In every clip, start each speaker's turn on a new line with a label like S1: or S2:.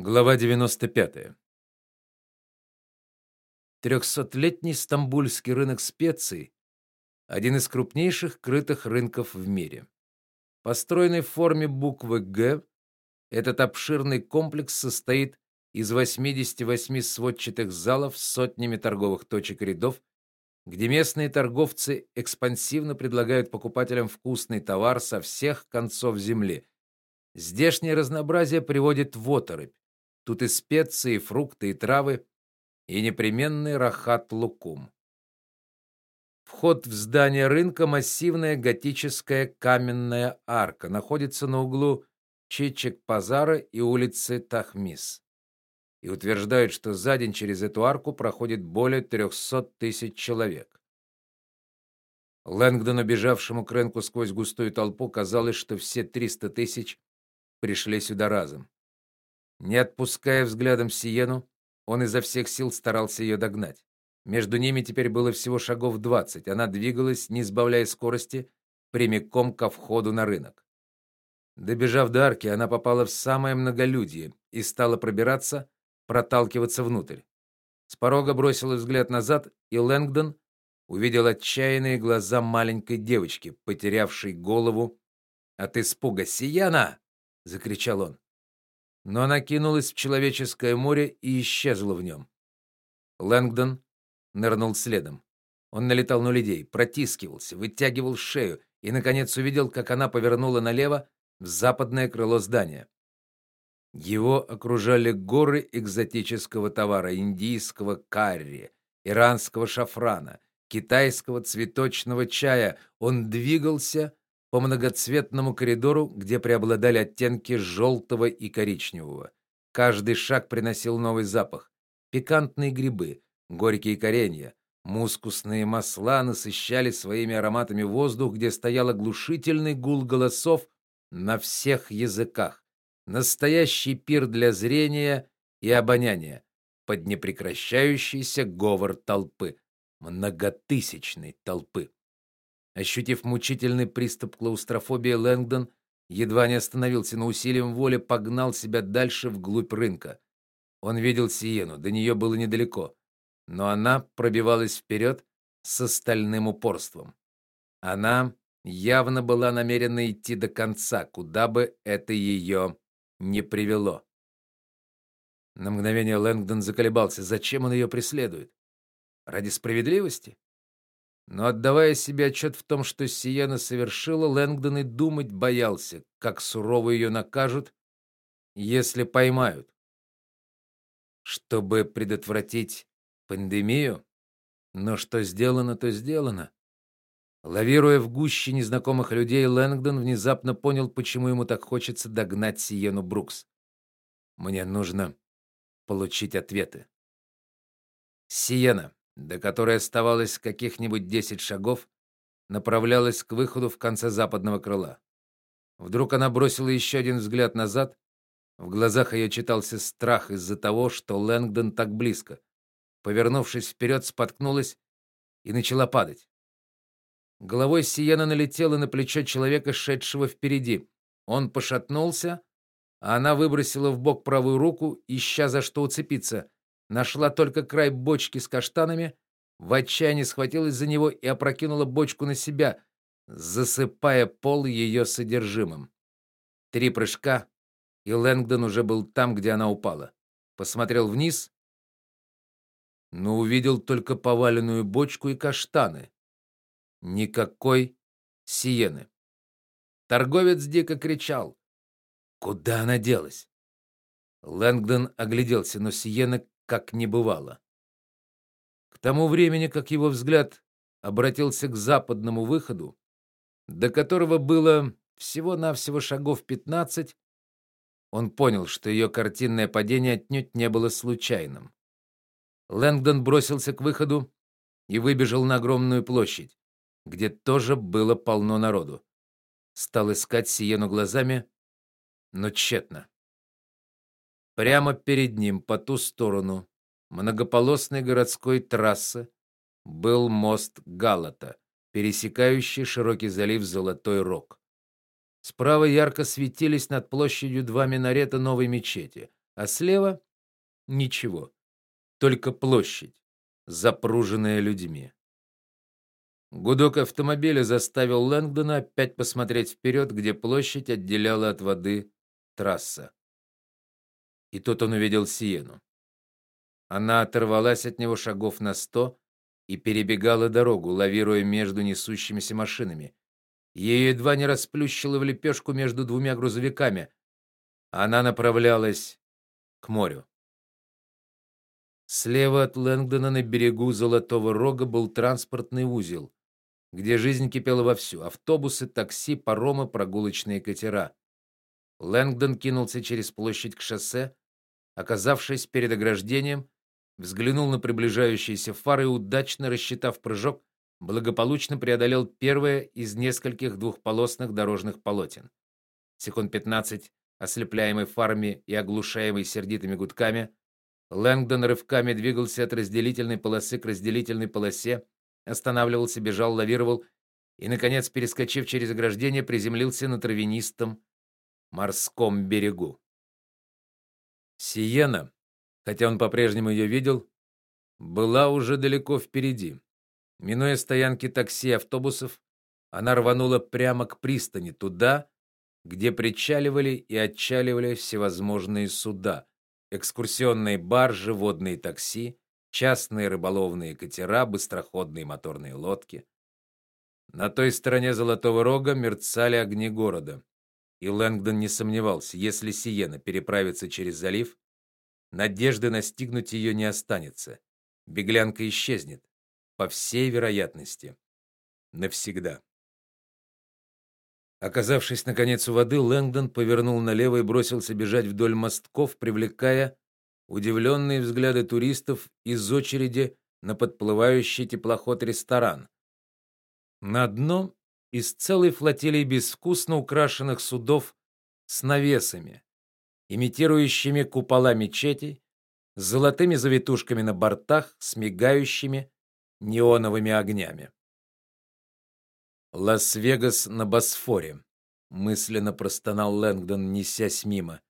S1: Глава 95. Трехсотлетний стамбульский рынок специй один из крупнейших крытых рынков в мире. Построенный в форме буквы Г, этот обширный комплекс состоит из 88 сводчатых залов с сотнями торговых точек и рядов, где местные торговцы экспансивно предлагают покупателям вкусный товар со всех концов земли. Здешнее разнообразие приводит в оторопь. Тут и специи, и фрукты, и травы, и непременный рахат-лукум. Вход в здание рынка массивная готическая каменная арка, находится на углу Чичек-Пазара и улицы Тахмис. И утверждают, что за день через эту арку проходит более 300 тысяч человек. Лэнгдону, бежавшему к рынку сквозь густую толпу, казалось, что все 300 тысяч пришли сюда разом. Не отпуская взглядом Сиену, он изо всех сил старался ее догнать. Между ними теперь было всего шагов двадцать. Она двигалась, не сбавляя скорости, прямиком ко входу на рынок. Добежав до арки, она попала в самое многолюдье и стала пробираться, проталкиваться внутрь. С порога бросила взгляд назад, и Лэнгдон увидел отчаянные глаза маленькой девочки, потерявшей голову от испуга. "Сияна!" закричал он но она кинулась в человеческое море и исчезла в нем. Лэнгдон нырнул следом. Он налетал на людей, протискивался, вытягивал шею и наконец увидел, как она повернула налево в западное крыло здания. Его окружали горы экзотического товара: индийского карри, иранского шафрана, китайского цветочного чая. Он двигался по многоцветному коридору, где преобладали оттенки желтого и коричневого. Каждый шаг приносил новый запах: пикантные грибы, горькие коренья, мускусные масла насыщали своими ароматами воздух, где стоял оглушительный гул голосов на всех языках. Настоящий пир для зрения и обоняния под непрекращающийся говор толпы, многотысячной толпы. Ощутив мучительный приступ клаустрофобии, Лэнгдон едва не остановился, но усилием воли погнал себя дальше вглубь рынка. Он видел Сиену, до нее было недалеко, но она пробивалась вперед с остальным упорством. Она явно была намерена идти до конца, куда бы это ее не привело. На мгновение Лэнгдон заколебался, зачем он ее преследует? Ради справедливости? Но отдавая себе отчет в том, что Сиена совершила, Лэнгдон и думать боялся, как сурово ее накажут, если поймают. Чтобы предотвратить пандемию, но что сделано, то сделано. Лавируя в гуще незнакомых людей, Лэнгдон внезапно понял, почему ему так хочется догнать Сиену Брукс. Мне нужно получить ответы. Сиена до которой оставалось каких-нибудь десять шагов, направлялась к выходу в конце западного крыла. Вдруг она бросила еще один взгляд назад. В глазах ее читался страх из-за того, что Лэнгдон так близко. Повернувшись вперед, споткнулась и начала падать. Головой Сиена налетела на плечо человека, шедшего впереди. Он пошатнулся, а она выбросила в бок правую руку, ища за что уцепиться нашла только край бочки с каштанами, в отчаянии схватилась за него и опрокинула бочку на себя, засыпая пол ее содержимым. Три прыжка, и Лэнгдон уже был там, где она упала. Посмотрел вниз, но увидел только поваленную бочку и каштаны. Никакой сиены. Торговец дико кричал: "Куда она делась?" Лэнгдон огляделся, но Сиена как не бывало. К тому времени, как его взгляд обратился к западному выходу, до которого было всего-навсего шагов пятнадцать, он понял, что ее картинное падение отнюдь не было случайным. Лэнгдон бросился к выходу и выбежал на огромную площадь, где тоже было полно народу. Стал искать Сиену глазами, но тщетно. Прямо перед ним, по ту сторону многополосной городской трассы, был мост Галата, пересекающий широкий залив Золотой Рог. Справа ярко светились над площадью два минарета новой мечети. а слева ничего. Только площадь, запруженная людьми. Гудок автомобиля заставил Лэнгдона опять посмотреть вперед, где площадь отделяла от воды трасса. И тут он увидел Сиену. Она оторвалась от него шагов на сто и перебегала дорогу, лавируя между несущимися машинами. Ее едва не расплющило в лепешку между двумя грузовиками. Она направлялась к морю. Слева от Лэнгдона на берегу Золотого Рога был транспортный узел, где жизнь кипела вовсю: автобусы, такси, паромы, прогулочные катера. Лэнгдон кинулся через площадь к шоссе, оказавшись перед ограждением, взглянул на приближающиеся фары и удачно рассчитав прыжок, благополучно преодолел первое из нескольких двухполосных дорожных полотен. Секунд 15, ослепляемый фарами и оглушаемый сердитыми гудками, Лэнгдон рывками двигался от разделительной полосы к разделительной полосе, останавливался, бежал, лавировал и наконец, перескочив через ограждение, приземлился на травянистом морском берегу. Сиена, хотя он по-прежнему ее видел, была уже далеко впереди. Минуя стоянки такси и автобусов, она рванула прямо к пристани, туда, где причаливали и отчаливали всевозможные суда: экскурсионные баржи, водные такси, частные рыболовные катера, быстроходные моторные лодки. На той стороне Золотого Рога мерцали огни города. И Лэнгдон не сомневался, если Сиена переправится через залив, надежды настигнуть ее не останется. Беглянка исчезнет, по всей вероятности, навсегда. Оказавшись наконец у воды, Лэнгдон повернул налево и бросился бежать вдоль мостков, привлекая удивленные взгляды туристов из очереди на подплывающий теплоход-ресторан. На дно из целой флотилии безвкусно украшенных судов с навесами, имитирующими купола мечетей, с золотыми завитушками на бортах, с мигающими неоновыми огнями. Лас-Вегас на Босфоре, мысленно простонал Лэнгдон, несясь мимо.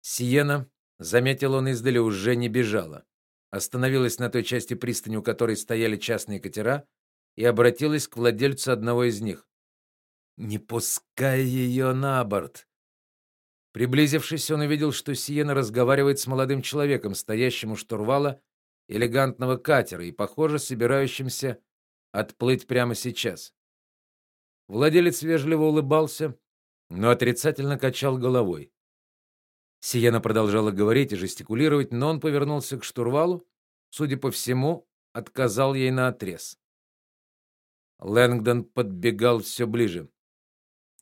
S1: Сиена, заметил он издали, уже не бежала. Остановилась на той части пристани, у которой стояли частные катера, и обратилась к владельцу одного из них. Не пускай ее на борт. Приблизившись, он увидел, что Сиена разговаривает с молодым человеком, стоящим у штурвала элегантного катера и, похоже, собирающимся отплыть прямо сейчас. Владелец вежливо улыбался, но отрицательно качал головой. Сиена продолжала говорить и жестикулировать, но он повернулся к штурвалу, судя по всему, отказал ей на отрез. Лэнгдон подбегал все ближе.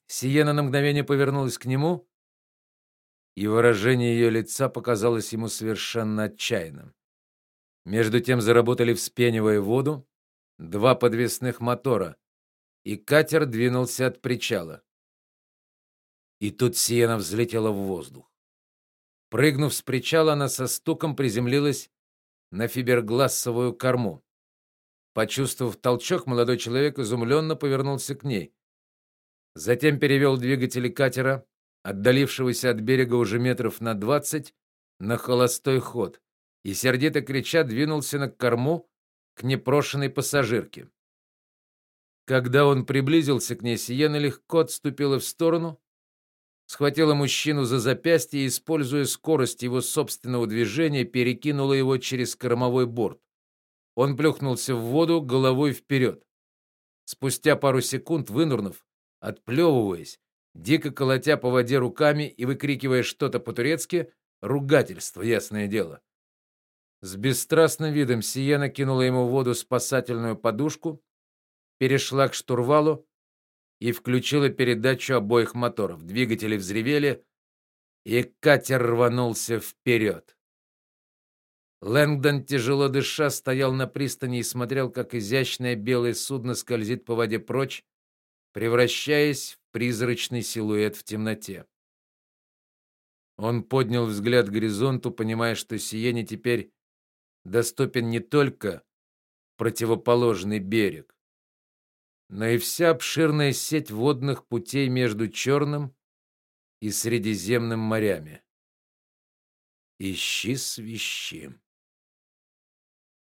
S1: Сиена на мгновение повернулась к нему, и выражение ее лица показалось ему совершенно отчаянным. Между тем заработали вспенивая воду два подвесных мотора, и катер двинулся от причала. И тут Сиена взлетела в воздух. Прыгнув с причала, она со стуком приземлилась на фиберглассовую корму. Почувствовав толчок, молодой человек изумленно повернулся к ней. Затем перевел двигатели катера, отдалившегося от берега уже метров на двадцать, на холостой ход и сердито крича двинулся на корму к непрошенной пассажирке. Когда он приблизился к ней, Сиена легко отступила в сторону, схватила мужчину за запястье и, используя скорость его собственного движения, перекинула его через кормовой борт. Он плюхнулся в воду головой вперед. Спустя пару секунд, вынурнув, отплевываясь, дико колотя по воде руками и выкрикивая что-то по-турецки, ругательство, ясное дело. С бесстрастным видом Сиена кинула ему в воду спасательную подушку, перешла к штурвалу и включила передачу обоих моторов. Двигатели взревели, и катер рванулся вперед. Лэнгдон, тяжело дыша, стоял на пристани и смотрел, как изящное белое судно скользит по воде прочь, превращаясь в призрачный силуэт в темноте. Он поднял взгляд к горизонту, понимая, что Сиене теперь доступен не только противоположный берег, но и вся обширная сеть водных путей между Черным и Средиземным морями. Ищи свищи.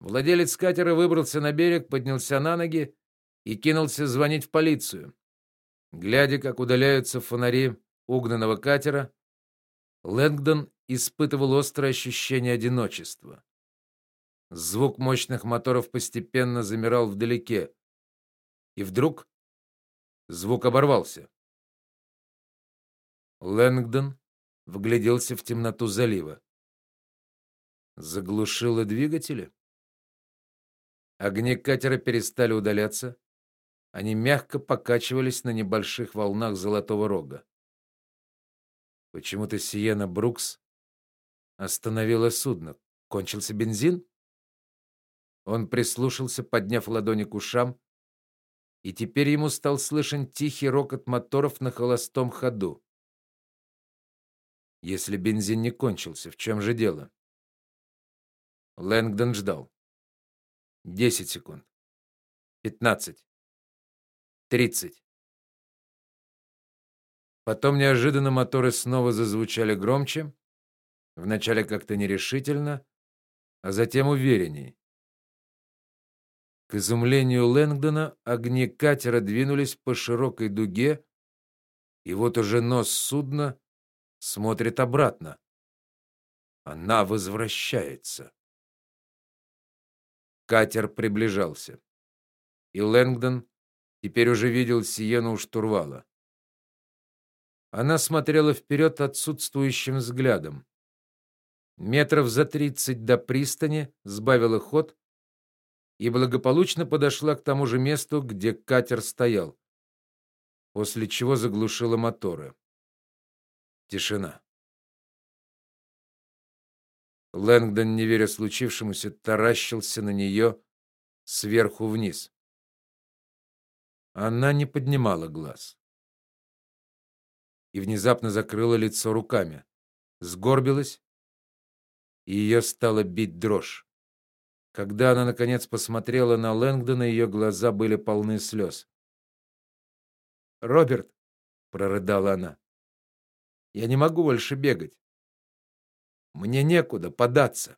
S1: Владелец катера выбрался на берег, поднялся на ноги и кинулся звонить в полицию. Глядя, как удаляются фонари угнанного катера, Лэнгдон испытывал острое ощущение одиночества. Звук мощных моторов постепенно замирал вдалеке. И вдруг звук оборвался. Лэнгдон вгляделся в темноту залива. Заглушило двигатели. Огни катера перестали удаляться. Они мягко покачивались на небольших волнах Золотого Рога. Почему-то Сиена Брукс остановила судно. Кончился бензин? Он прислушался, подняв ладони к ушам, и теперь ему стал слышен тихий рокот моторов на холостом ходу. Если бензин не кончился, в чем же дело? Лэнгдон ждал. Десять секунд. Пятнадцать. Тридцать. Потом неожиданно моторы снова зазвучали громче, вначале как-то нерешительно, а затем уверенней. К изумлению Лэнгдона огни катера двинулись по широкой дуге, и вот уже нос судна смотрит обратно. Она возвращается. Катер приближался. И Лэнгдон теперь уже видел Сиену у штурвала. Она смотрела вперед отсутствующим взглядом. Метров за тридцать до пристани сбавила ход и благополучно подошла к тому же месту, где катер стоял. После чего заглушила моторы. Тишина. Лэнгдон, не веря случившемуся, таращился на нее сверху вниз. Она не поднимала глаз. И внезапно закрыла лицо руками, сгорбилась, и ее стало бить дрожь. Когда она наконец посмотрела на Лэнгдона, ее глаза были полны слез. "Роберт", прорыдала она. "Я не могу больше бегать. Мне некуда податься.